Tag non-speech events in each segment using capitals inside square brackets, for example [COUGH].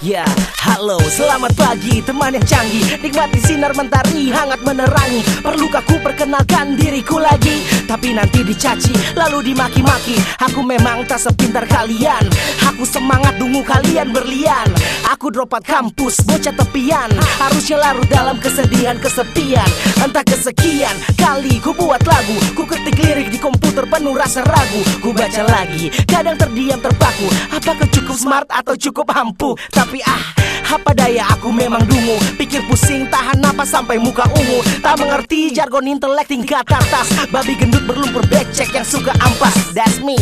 Ya, halo, selamat pagi teman yang canggih. Nikmati sinar mentari hangat menerangi. Perlukah ku perkenalkan diriku lagi? Tapi nanti dicaci, lalu dimaki-maki. Aku memang tak sepintar kalian. Aku semangat dungu kalian berlian. Aku dropat kampus, bocah tepian. Harusnya larut dalam kesedihan kesepian. Entah kesekian kali ku buat lagu Ku ketik penuh rasa ragu. Ku baca lagi, kadang terdiam terpaku. Apakah cukup smart atau cukup ampuh Tapi ah, apa daya aku memang dungu. Pikir pusing, tahan napas sampai muka ungu. Tak mengerti jargon intelek tingkat atas. Babi gendut berlumpur becek yang suka ampas. That's me.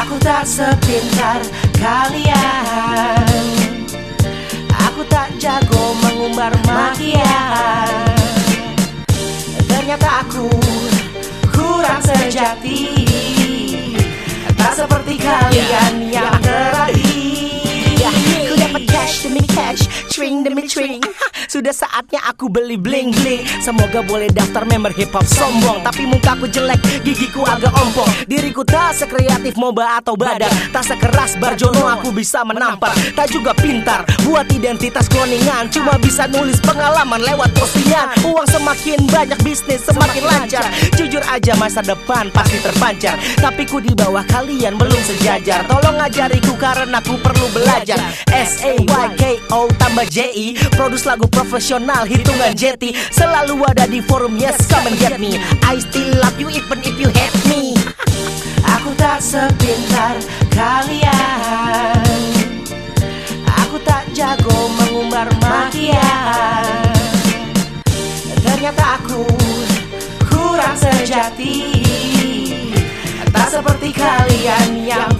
Aku tak sepintar kalian. Aku tak jago mengumbar makian. Ternyata aku kurang sejati seperti kalian yang demi cash, string demi string [LAUGHS] Sudah saatnya aku beli bling bling Semoga boleh daftar member hip hop sombong. Tapi mukaku jelek, gigiku agak ompong. [LAUGHS] Diriku tak sekreatif moba atau badar. Tak sekeras Barjono aku bisa menampar. Tak juga pintar buat identitas kloningan Cuma bisa nulis pengalaman lewat postingan. Uang semakin banyak bisnis semakin lancar. Jujur aja masa depan pasti terpancar. Tapi ku di bawah kalian belum sejajar. Tolong ajariku karena ku perlu belajar S-A-Y-K-O tambah J-I Produce lagu profesional hitungan jeti Selalu ada di forum yes come and get me. I still love you even if you hate me. Aku tak sepintar kalian. Aku tak jago mengumbar makian. Ternyata aku kurang sejati. Tak seperti kalian yang